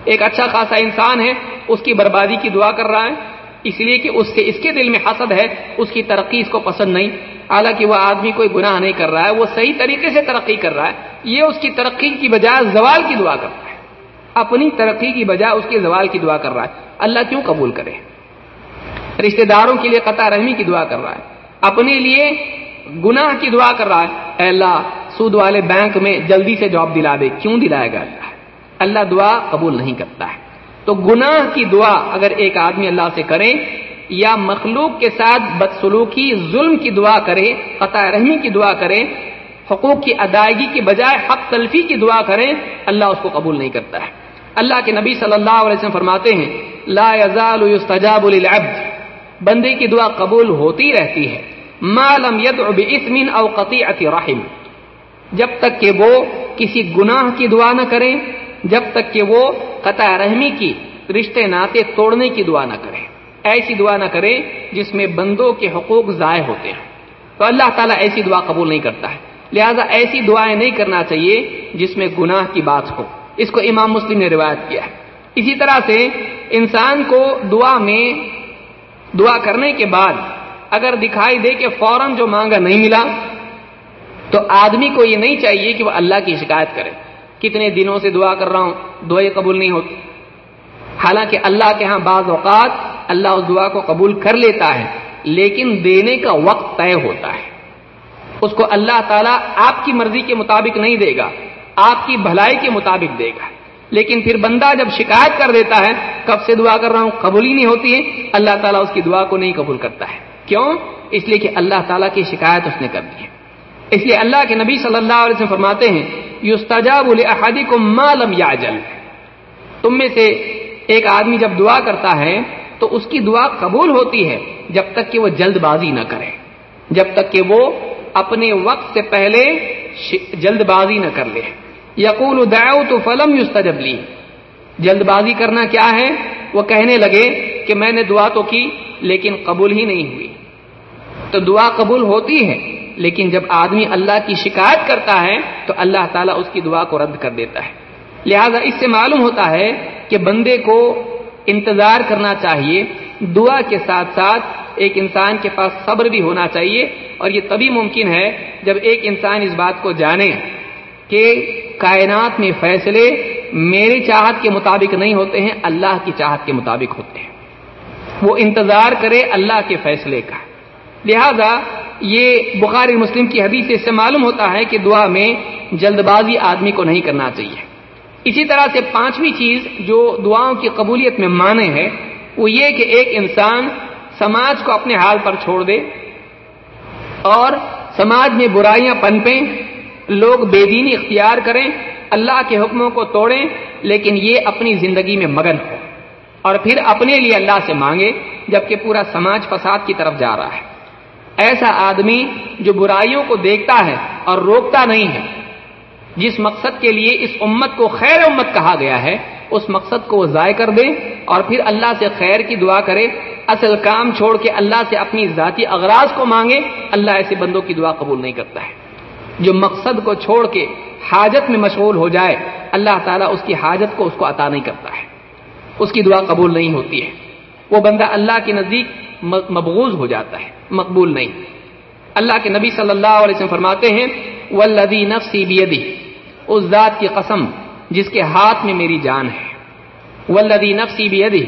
ایک اچھا خاصا انسان ہے، اس کی بربادی کی دعا کر رہا ہے اس لیے کہ اس سے اس کے دل میں حسد ہے، اس کی ترقی اس کو پسند نہیں۔ حالانکہ وہ آدمی کوئی گناہ نہیں کر رہا ہے، وہ صحیح طریقے سے ترقی کر رہا ہے۔ یہ اس کی ترقی کی بجائے زوال کی دعا کرتا ہے۔ اپنی ترقی کی بجائے اس کے زوال کی دعا کر رہا ہے۔ اللہ کیوں قبول کرے؟ رشتہ داروں کے لیے قطع رحمی کی دعا کر رہا ہے۔ اپنے لیے گناہ کی دعا کر رہا ہے۔ اے اللہ، سود والے بینک میں جلدی سے جاب دلا دے۔ کیوں دلائے گا اللہ؟ اللہ دعا قبول نہیں کرتا ہے۔ تو گناہ کی دعا اگر ایک آدمی اللہ سے کرے یا مخلوق کے ساتھ بدسلوکی، ظلم کی دعا کرے، قطع رحمی کی دعا کرے، حقوق کی ادائیگی کی بجائے حق تلفی کی دعا کرے، اللہ اس کو قبول نہیں کرتا ہے۔ اللہ کے نبی صلی اللہ علیہ وسلم فرماتے ہیں، لا يزال يستجاب للعبد۔ بندے کی دعا قبول ہوتی رہتی ہے۔ ما لم يدع باسم او قطيعه رحم۔ جب تک کہ وہ کسی گناہ کی دعا نہ کرے، جب تک کہ وہ قطع رحمی کی، رشتے ناطے توڑنے کی دعا نہ کرے۔ ایسی دعا نہ کرے جس میں بندوں کے حقوق ضائع ہوتے ہیں۔ تو اللہ تعالیٰ ایسی دعا قبول نہیں کرتا ہے۔ لہذا ایسی دعائیں نہیں کرنا چاہیے جس میں گناہ کی بات ہو۔ اس کو امام مسلم نے روایت کیا ہے۔ اسی طرح سے انسان کو دعا میں دعا کرنے کے بعد اگر دکھائی دے کہ فوراً جو مانگا نہیں ملا، تو آدمی کو یہ نہیں چاہیے کہ وہ اللہ کی شکایت کرے۔ کتنے دنوں سے دعا کر رہا ہوں دعائیں قبول نہیں ہوتی۔ حالانکہ اللہ کے ہاں بعض اوقات اللہ اس دعا کو قبول کر لیتا ہے، لیکن دینے کا وقت طے ہوتا ہے۔ اس کو اللہ تعالیٰ آپ کی مرضی کے مطابق نہیں دے گا، آپ کی بھلائی کے مطابق دے گا۔ لیکن پھر بندہ جب شکایت کر دیتا ہے، کب سے دعا کر رہا ہوں، قبول ہی نہیں ہوتی ہے، اللہ تعالیٰ اس کی دعا کو نہیں قبول کرتا ہے۔ کیوں؟ اس لیے کہ اللہ تعالیٰ کی شکایت اس نے کر دی ہے۔ اس لیے اللہ کے نبی صلی اللہ علیہ وسلم فرماتے ہیں کو معلوم یا جل تم میں سے ایک آدمی جب دعا کرتا ہے، تو اس کی دعا قبول ہوتی ہے جب تک کہ وہ جلد بازی نہ کرے۔ جب تک کہ وہ اپنے وقت سے پہلے جلد بازی نہ کر لے۔ یقول دعو تو فلم یستجب لی۔ جلد بازی کرنا کیا ہے؟ وہ کہنے لگے کہ میں نے دعا تو کی لیکن قبول ہی نہیں ہوئی۔ تو دعا قبول ہوتی ہے۔ لیکن جب آدمی اللہ کی شکایت کرتا ہے تو اللہ تعالیٰ اس کی دعا کو رد کر دیتا ہے۔ لہذا اس سے معلوم ہوتا ہے کہ بندے کو انتظار کرنا چاہیے، دعا کے ساتھ ساتھ ایک انسان کے پاس صبر بھی ہونا چاہیے۔ اور یہ تبھی ممکن ہے جب ایک انسان اس بات کو جانے کہ کائنات میں فیصلے میری چاہت کے مطابق نہیں ہوتے ہیں، اللہ کی چاہت کے مطابق ہوتے ہیں۔ وہ انتظار کرے اللہ کے فیصلے کا۔ لہذا یہ بخاری مسلم کی حدیث سے معلوم ہوتا ہے کہ دعا میں جلد بازی آدمی کو نہیں کرنا چاہیے۔ اسی طرح سے پانچویں چیز جو دعاؤں کی قبولیت میں مانے ہے، وہ یہ کہ ایک انسان سماج کو اپنے حال پر چھوڑ دے اور سماج میں برائیاں پنپیں، لوگ بے دینی اختیار کریں، اللہ کے حکموں کو توڑیں، لیکن یہ اپنی زندگی میں مگن ہو۔ اور پھر اپنے لیے اللہ سے مانگے، جبکہ پورا سماج فساد کی طرف جا رہا ہے۔ ایسا آدمی جو برائیوں کو دیکھتا ہے اور روکتا نہیں ہے۔ جس مقصد کے لیے اس امت کو خیر امت کہا گیا ہے، اس مقصد کو وہ ضائع کر دے اور پھر اللہ سے خیر کی دعا کرے۔ اصل کام چھوڑ کے اللہ سے اپنی ذاتی اغراض کو مانگے، اللہ ایسے بندوں کی دعا قبول نہیں کرتا ہے۔ جو مقصد کو چھوڑ کے حاجت میں مشغول ہو جائے، اللہ تعالیٰ اس کی حاجت کو اس کو عطا نہیں کرتا ہے۔ اس کی دعا قبول نہیں ہوتی ہے۔ وہ بندہ اللہ کے نزدیک مبغوض ہو جاتا ہے، مقبول نہیں۔ اللہ کے نبی صلی اللہ علیہ وسلم فرماتے ہیں ولدی نفسی بیدی اس ذات کی قسم جس کے ہاتھ میں میری جان ہے۔ ولدی نفسی بیدی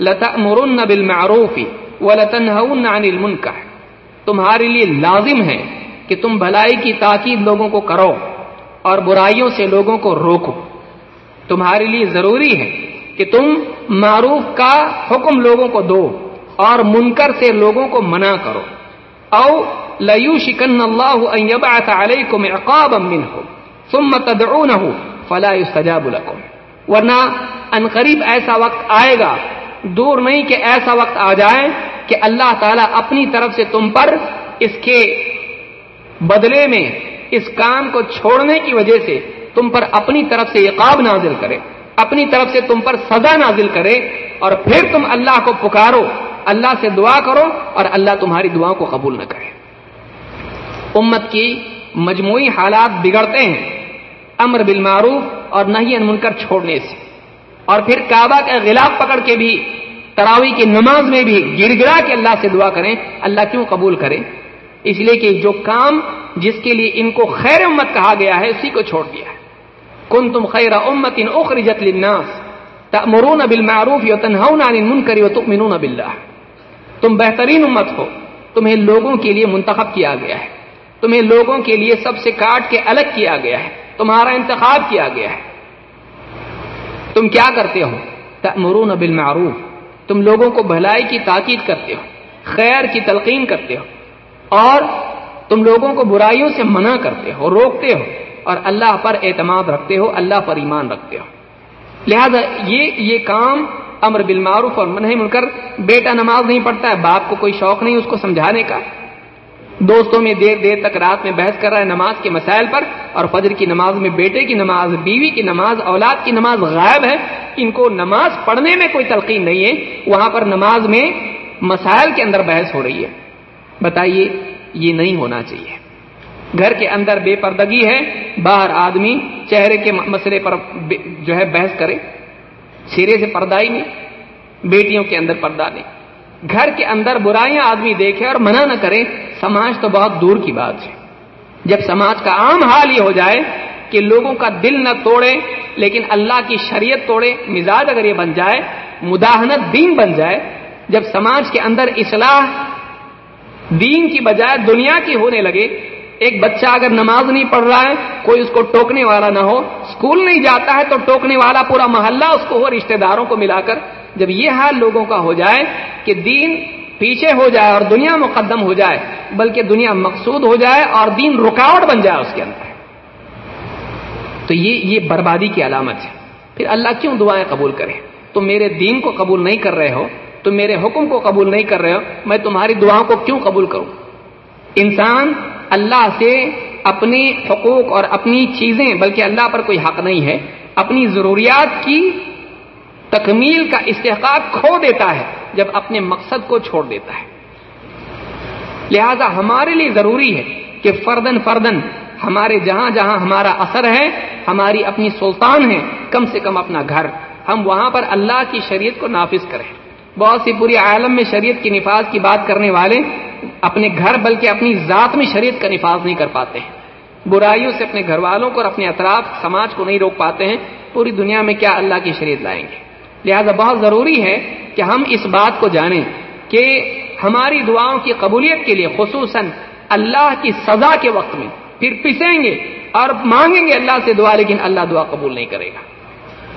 لتأمرن بالمعروف ولتنهون عن المنکر تمہارے لیے لازم ہے کہ تم بھلائی کی تاکید لوگوں کو کرو اور برائیوں سے لوگوں کو روکو۔ تمہارے لیے ضروری ہے کہ تم معروف کا حکم لوگوں کو دو۔ اور منکر سے لوگوں کو منع کرو۔ او لو شکن اللہ علیکم عقابا منه ثم تدعونه فلا يستجاب لكم ورنہ ان قریب ایسا وقت آئے گا، دور نہیں کہ ایسا وقت آ جائے کہ اللہ تعالیٰ اپنی طرف سے تم پر اس کے بدلے میں اس کام کو چھوڑنے کی وجہ سے تم پر اپنی طرف سے عقاب نازل کرے، اپنی طرف سے تم پر سزا نازل کرے اور پھر تم اللہ کو پکارو۔ اللہ سے دعا کرو اور اللہ تمہاری دعاؤں کو قبول نہ کرے۔ امت کی مجموعی حالات بگڑتے ہیں۔ امر بالمعروف اور نہیں ان منکر چھوڑنے سے۔ اور پھر کعبہ کا غلاف پکڑ کے بھی تراوی کی نماز میں بھی گر گرا کے اللہ سے دعا کریں۔ اللہ کیوں قبول کرے؟ اس لیے کہ جو کام جس کے لیے ان کو خیر امت کہا گیا ہے، اسی کو چھوڑ دیا ہے۔ کن تم خیر امت ان اخرجت للناس۔ تأمرون بالمعروف وتنهون عن المنکر وتؤمنون بالله تم بہترین امت ہو۔ تمہیں لوگوں کے لیے منتخب کیا گیا ہے۔ تمہیں لوگوں کے لیے سب سے کاٹ کے الگ کیا گیا ہے۔ تمہارا انتخاب کیا گیا ہے۔ تم کیا کرتے ہو؟ تأمرون بالمعروف۔ تم لوگوں کو بھلائی کی تاکید کرتے ہو۔ خیر کی تلقین کرتے ہو۔ اور تم لوگوں کو برائیوں سے منع کرتے ہو، روکتے ہو۔ اور اللہ پر اعتماد رکھتے ہو، اللہ پر ایمان رکھتے ہو۔ لہذا یہ یہ کام امر بالمعروف اور منہ من کر بیٹا نماز نہیں پڑھتا ہے، باپ کو کوئی شوق نہیں اس کو سمجھانے کا۔ دوستوں میں دیر دیر تک رات میں بحث کر رہا ہے نماز کے مسائل پر، اور فجر کی نماز میں بیٹے کی نماز، بیوی کی نماز، اولاد کی نماز غائب ہے۔ ان کو نماز پڑھنے میں کوئی تلقین نہیں ہے۔ وہاں پر نماز میں مسائل کے اندر بحث ہو رہی ہے۔ بتائیے، یہ نہیں ہونا چاہیے۔ گھر کے اندر بے پردگی ہے، باہر آدمی چہرے کے مسئلے پر جو ہے بحث کرے۔ سرے سے پردہ ہی نہیں، بیٹیوں کے اندر پردہ نہیں۔ گھر کے اندر برائیاں آدمی دیکھے اور منع نہ کرے سماج تو بہت دور کی بات ہے۔ جب سماج کا عام حال یہ ہو جائے کہ لوگوں کا دل نہ توڑے، لیکن اللہ کی شریعت توڑے، مزاج اگر یہ بن جائے، مداحنت دین بن جائے، جب سماج کے اندر اصلاح دین کی بجائے دنیا کی ہونے لگے ایک بچہ اگر نماز نہیں پڑھ رہا ہے، کوئی اس کو ٹوکنے والا نہ ہو۔ اسکول نہیں جاتا ہے تو ٹوکنے والا پورا محلہ اس کو ہو رشتہ داروں کو ملا کر۔ جب یہ حال لوگوں کا ہو جائے کہ دین پیچھے ہو جائے اور دنیا مقدم ہو جائے، بلکہ دنیا مقصود ہو جائے اور دین رکاوٹ بن جائے اس کے اندر۔ تو یہ یہ بربادی کی علامت ہے۔ پھر اللہ کیوں دعائیں قبول کرے تم میرے دین کو قبول نہیں کر رہے ہو تم میرے حکم کو قبول نہیں کر رہے ہو، میں تمہاری دعاؤں کو کیوں قبول کروں؟ انسان اللہ سے اپنے حقوق اور اپنی چیزیں، بلکہ اللہ پر کوئی حق نہیں ہے، اپنی ضروریات کی تکمیل کا استحقاق کھو دیتا ہے، جب اپنے مقصد کو چھوڑ دیتا ہے۔ لہذا ہمارے لیے ضروری ہے کہ فردن فردن ہمارے جہاں جہاں ہمارا اثر ہے، ہماری اپنی سلطان ہے، کم سے کم اپنا گھر، ہم وہاں پر اللہ کی شریعت کو نافذ کریں۔ بہت سی پوری عالم میں شریعت کی نفاذ کی بات کرنے والے اپنے گھر بلکہ اپنی ذات میں شریعت کا نفاذ نہیں کر پاتے ہیں۔ برائیوں سے اپنے گھر والوں کو اور اپنے اطراف سماج کو نہیں روک پاتے ہیں۔ پوری دنیا میں کیا اللہ کی شریعت لائیں گے؟ لہذا بہت ضروری ہے کہ ہم اس بات کو جانیں کہ ہماری دعاؤں کی قبولیت کے لیے خصوصاً اللہ کی سزا کے وقت میں پھر پسیں گے اور مانگیں گے اللہ سے دعا، لیکن اللہ دعا قبول نہیں کرے گا۔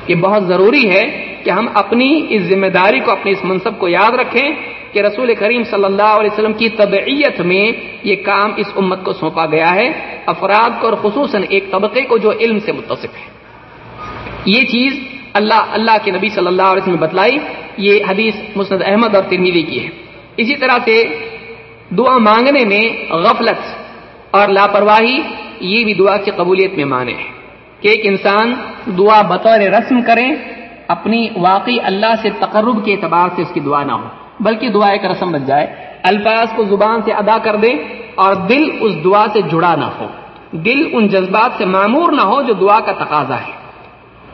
یہ بہت ضروری ہے کہ ہم اپنی اس ذمہ داری کو اپنے اس منصب کو یاد رکھیں۔ کہ رسول کریم صلی اللہ علیہ وسلم کی طبعیت میں یہ کام اس امت کو سونپا گیا ہے، افراد کو اور خصوصاً ایک طبقے کو جو علم سے متصف ہے۔ یہ چیز اللہ اللہ کے نبی صلی اللہ علیہ وسلم نے بتلائی، یہ حدیث مسند احمد اور ترمیدی کی ہے۔ اسی طرح سے دعا مانگنے میں غفلت اور لاپرواہی، یہ بھی دعا کی قبولیت میں مانے ہیں کہ ایک انسان دعا بطور رسم کرے، اپنی واقعی اللہ سے تقرب کے اعتبار سے اس کی دعا نہ ہو۔ بلکہ دعا ایک رسم بن جائے، الفاظ کو زبان سے ادا کر دے اور دل اس دعا سے جڑا نہ ہو۔ دل ان جذبات سے معمور نہ ہو جو دعا کا تقاضا ہے۔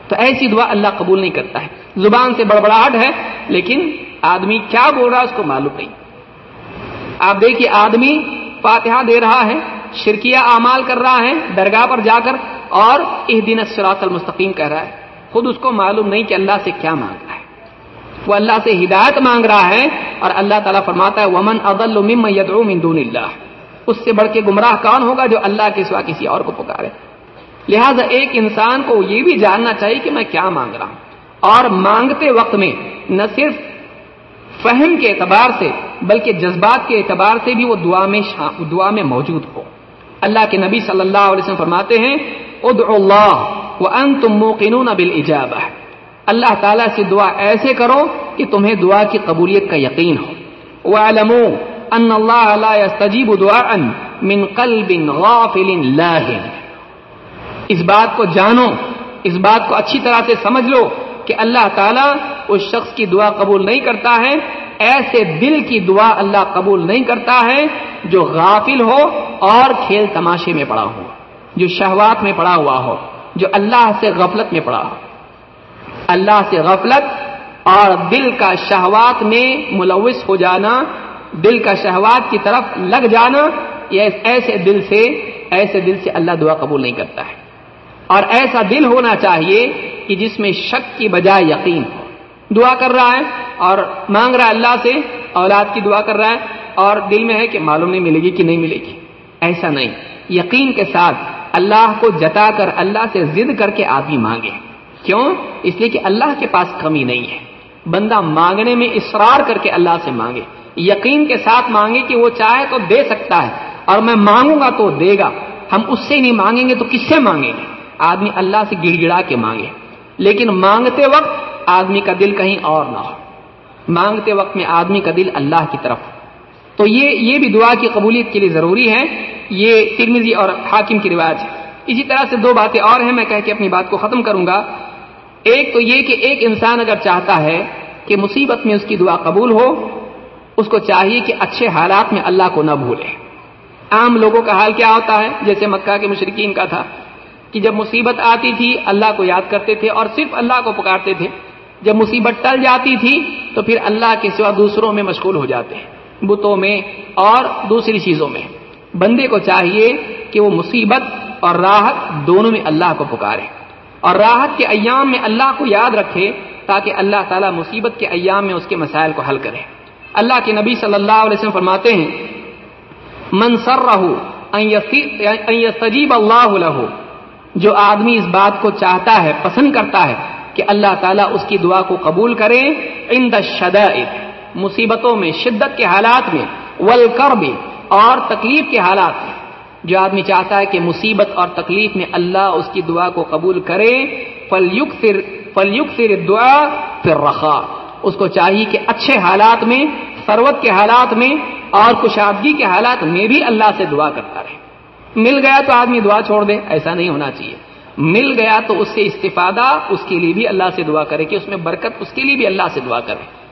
تو ایسی دعا اللہ قبول نہیں کرتا ہے۔ زبان سے بڑبڑاہٹ ہے، لیکن آدمی کیا بول رہا ہے اس کو معلوم نہیں۔ آپ دیکھیے، آدمی فاتحہ دے رہا ہے، شرکیہ اعمال کر رہا ہے، درگاہ پر جا کر اور اس دن سراط المستقیم کہہ رہا ہے۔ خود اس کو معلوم نہیں کہ اللہ سے کیا مانگ رہا ہے۔ وہ اللہ سے ہدایت مانگ رہا ہے اور اللہ تعالیٰ فرماتا ہے، ومن اضل یدعو من دون اللہ اس سے بڑھ کے گمراہ کون ہوگا جو اللہ کے سوا کسی اور کو پکارے؟ لہذا ایک انسان کو یہ بھی جاننا چاہیے کہ میں کیا مانگ رہا ہوں۔ اور مانگتے وقت میں نہ صرف فہم کے اعتبار سے، بلکہ جذبات کے اعتبار سے بھی وہ دعا میں دعا میں موجود ہو۔ اللہ کے نبی صلی اللہ علیہ وسلم فرماتے ہیں، ادعو اللہ وانتم موقنون بالاجابہ اللہ تعالیٰ سے دعا ایسے کرو کہ تمہیں دعا کی قبولیت کا یقین ہو۔ وَعَلَمُوا ان اللہ لا يستجیب دعاء من قلب غافل لاہن اس بات کو جانو، اس بات کو اچھی طرح سے سمجھ لو کہ اللہ تعالیٰ اس شخص کی دعا قبول نہیں کرتا ہے۔ ایسے دل کی دعا اللہ قبول نہیں کرتا ہے جو غافل ہو اور کھیل تماشے میں پڑا ہو، جو شہوات میں پڑا ہوا ہو، جو اللہ سے غفلت میں پڑا ہو۔ اللہ سے غفلت اور دل کا شہوات میں ملوث ہو جانا، دل کا شہوات کی طرف لگ جانا، یہ ایسے دل سے، ایسے دل سے اللہ دعا قبول نہیں کرتا ہے۔ اور ایسا دل ہونا چاہیے کہ جس میں شک کی بجائے یقین ہو۔ دعا کر رہا ہے اور مانگ رہا ہے اللہ سے، اولاد کی دعا کر رہا ہے اور دل میں ہے کہ معلوم نہیں ملے گی کہ نہیں ملے گی۔ ایسا نہیں۔ یقین کے ساتھ اللہ کو جتا کر اللہ سے ضد کر کے آدمی مانگے کیوں؟ اس لیے کہ اللہ کے پاس کمی نہیں ہے۔ بندہ مانگنے میں اصرار کر کے اللہ سے مانگے۔ یقین کے ساتھ مانگے کہ وہ چاہے تو دے سکتا ہے۔ اور میں مانگوں گا تو دے گا۔ ہم اس سے نہیں مانگیں گے تو کس سے مانگیں گے؟ آدمی اللہ سے گڑ گڑا کے مانگے۔ لیکن مانگتے وقت آدمی کا دل کہیں اور نہ ہو۔ مانگتے وقت میں آدمی کا دل اللہ کی طرف تو یہ یہ بھی دعا کی قبولیت کے لیے ضروری ہے۔ یہ ترمیزی اور حاکم کی رواج ہے۔ اسی طرح سے دو باتیں اور ہیں۔ میں کہہ کے اپنی بات کو ختم کروں گا۔ ایک تو یہ کہ ایک انسان اگر چاہتا ہے کہ مصیبت میں اس کی دعا قبول ہو، اس کو چاہیے کہ اچھے حالات میں اللہ کو نہ بھولے۔ عام لوگوں کا حال کیا ہوتا ہے؟ جیسے مکہ کے مشرقین کا تھا کہ جب مصیبت آتی تھی، اللہ کو یاد کرتے تھے اور صرف اللہ کو پکارتے تھے۔ جب مصیبت ٹل جاتی تھی، تو پھر اللہ کے سوا دوسروں میں مشغول ہو جاتے ہیں، بتوں میں اور دوسری چیزوں میں۔ بندے کو چاہیے کہ وہ مصیبت اور راحت دونوں میں اللہ کو پکارے۔ اور راحت کے ایام میں اللہ کو یاد رکھے تاکہ اللہ تعالیٰ مصیبت کے ایام میں اس کے مسائل کو حل کرے۔ اللہ کے نبی صلی اللہ علیہ وسلم فرماتے ہیں منصر رہو سجیب اللہ لہو جو آدمی اس بات کو چاہتا ہے، پسند کرتا ہے کہ اللہ تعالیٰ اس کی دعا کو قبول کرے، عند الشدائد مصیبتوں میں، شدت کے حالات میں، والکرب، اور تکلیف کے حالات میں۔ جو آدمی چاہتا ہے کہ مصیبت اور تکلیف میں اللہ اس کی دعا کو قبول کرے فلیکثر فلیکثر الدعاء فی الرخاء۔ اس کو چاہیے کہ اچھے حالات میں، ثروت کے حالات میں اور کشادگی کے حالات میں بھی اللہ سے دعا کرتا رہے۔ مل گیا تو آدمی دعا چھوڑ دے، ایسا نہیں ہونا چاہیے۔ مل گیا تو اس سے استفادہ اس کے لیے بھی اللہ سے دعا کرے کہ اس میں برکت اس کے لیے بھی اللہ سے دعا کرے۔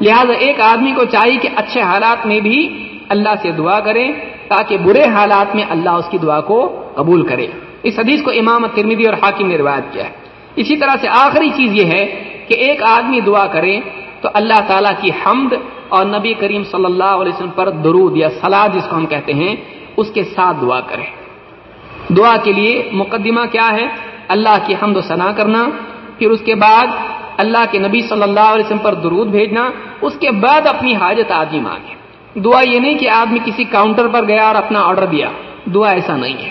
لہذا ایک آدمی کو چاہیے کہ اچھے حالات میں بھی اللہ سے دعا کرے تاکہ برے حالات میں اللہ اس کی دعا کو قبول کرے۔ اس حدیث کو امام ترمیدی اور حاکم نے روایت کیا ہے۔ اسی طرح سے آخری چیز یہ ہے کہ ایک آدمی دعا کرے تو اللہ تعالیٰ کی حمد اور نبی کریم صلی اللہ علیہ وسلم پر درود یا سلاد جس کو ہم کہتے ہیں، اس کے ساتھ دعا کرے۔ دعا کے لیے مقدمہ کیا ہے؟ اللہ کی حمد و ثنا کرنا، پھر اس کے بعد اللہ کے نبی صلی اللہ علیہ وسلم پر درود بھیجنا، اس کے بعد اپنی حاجت آدمی مانگے۔ دعا یہ نہیں کہ آدمی کسی کاؤنٹر پر گیا اور اپنا آرڈر دیا۔ دعا ایسا نہیں ہے۔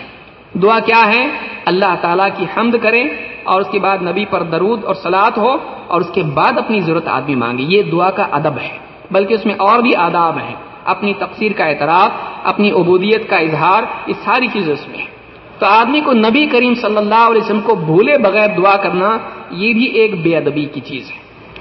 دعا کیا ہے؟ اللہ تعالیٰ کی حمد کرے اور اس کے بعد نبی پر درود اور سلاد ہو اور اس کے بعد اپنی ضرورت آدمی مانگے۔ یہ دعا کا ادب ہے۔ بلکہ اس میں اور بھی آداب ہیں۔ اپنی تقسیر کا اعتراف، اپنی عبودیت کا اظہار، یہ ساری چیزیں اس میں ہیں۔ تو آدمی کو نبی کریم صلی اللہ علیہ وسلم کو بھولے بغیر دعا کرنا، یہ بھی ایک بے ادبی کی چیز ہے۔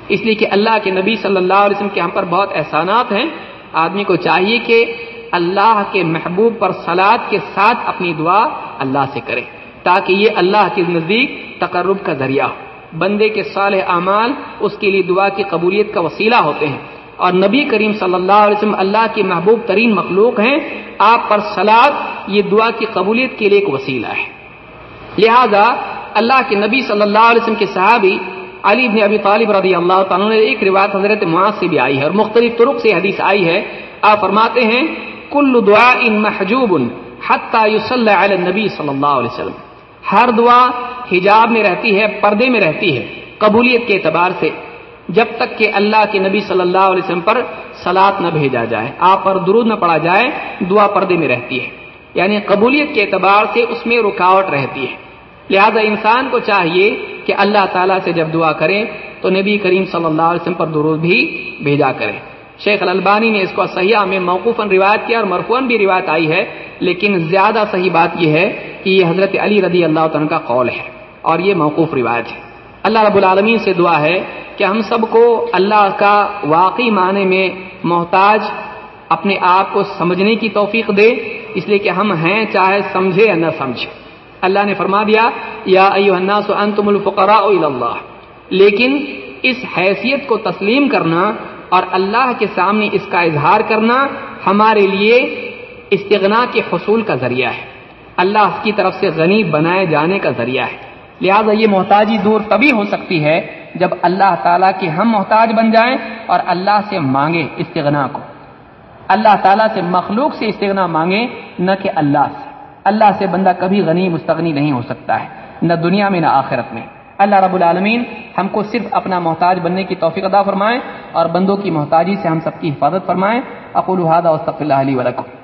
اس لیے کہ اللہ کے نبی صلی اللہ علیہ وسلم کے ہم پر بہت احسانات ہیں۔ آدمی کو چاہیے کہ اللہ کے محبوب پر سلاد کے ساتھ اپنی دعا اللہ سے کرے، تاکہ یہ اللہ کے نزدیک تقرب کا ذریعہ ہو۔ بندے کے صالح اعمال اس کے لیے دعا کی قبولیت کا وسیلہ ہوتے ہیں۔ اور نبی کریم صلی اللہ علیہ وسلم اللہ کی محبوب ترین مخلوق ہیں۔ آپ پر سلاد یہ دعا کی قبولیت کے لیے ایک وسیلہ ہے۔ لہذا اللہ کے نبی صلی اللہ علیہ وسلم کے صحابی علی بن ابی طالب رضی اللہ تعالیٰ نے ایک روایت حضرت معاذ سے بھی آئی ہے اور مختلف طرق سے حدیث آئی ہے۔ آپ فرماتے ہیں، کل دعا ان محجوب علی نبی صلی اللہ علیہ وسلم۔ ہر دعا حجاب میں رہتی ہے، پردے میں رہتی ہے، قبولیت کے اعتبار سے۔ جب تک کہ اللہ کے نبی صلی اللہ علیہ وسلم پر سلاد نہ بھیجا جائے، آپ پر درود نہ پڑا جائے، دعا پردے میں رہتی ہے۔ یعنی قبولیت کے اعتبار سے اس میں رکاوٹ رہتی ہے۔ لہذا انسان کو چاہیے کہ اللہ تعالیٰ سے جب دعا کرے تو نبی کریم صلی اللہ علیہ وسلم پر درود بھی بھیجا کرے شیخ الالبانی نے اس کو سیاح میں موقوفاً روایت کیا اور مرفون بھی روایت آئی ہے، لیکن زیادہ صحیح بات یہ ہے کہ یہ حضرت علی رضی اللہ تعالیٰ کا قول ہے اور یہ موقوف روایت ہے۔ اللہ رب العالمین سے دعا ہے کہ ہم سب کو اللہ کا واقعی معنی میں محتاج اپنے آپ کو سمجھنے کی توفیق دے، اس لیے کہ ہم ہیں چاہے سمجھے یا نہ سمجھے۔ اللہ نے فرما دیا، یا الناس انتم الفقراء اللہ۔ لیکن اس حیثیت کو تسلیم کرنا اور اللہ کے سامنے اس کا اظہار کرنا ہمارے لیے استغنا کے حصول کا ذریعہ ہے۔ اللہ کی طرف سے غنی بنائے جانے کا ذریعہ ہے۔ لہذا یہ محتاجی دور تبھی ہو سکتی ہے جب اللہ تعالیٰ کے ہم محتاج بن جائیں اور اللہ سے مانگے استغنا کو۔ اللہ تعالیٰ سے مخلوق سے استغنا مانگے نہ کہ اللہ سے۔ اللہ سے بندہ کبھی غنی مستغنی نہیں ہو سکتا ہے، نہ دنیا میں، نہ آخرت میں۔ اللہ رب العالمین ہم کو صرف اپنا محتاج بننے کی توفیق ادا فرمائے اور بندوں کی محتاجی سے ہم سب کی حفاظت فرمائے۔ اقول هذا واستغفر الله لي ولكم۔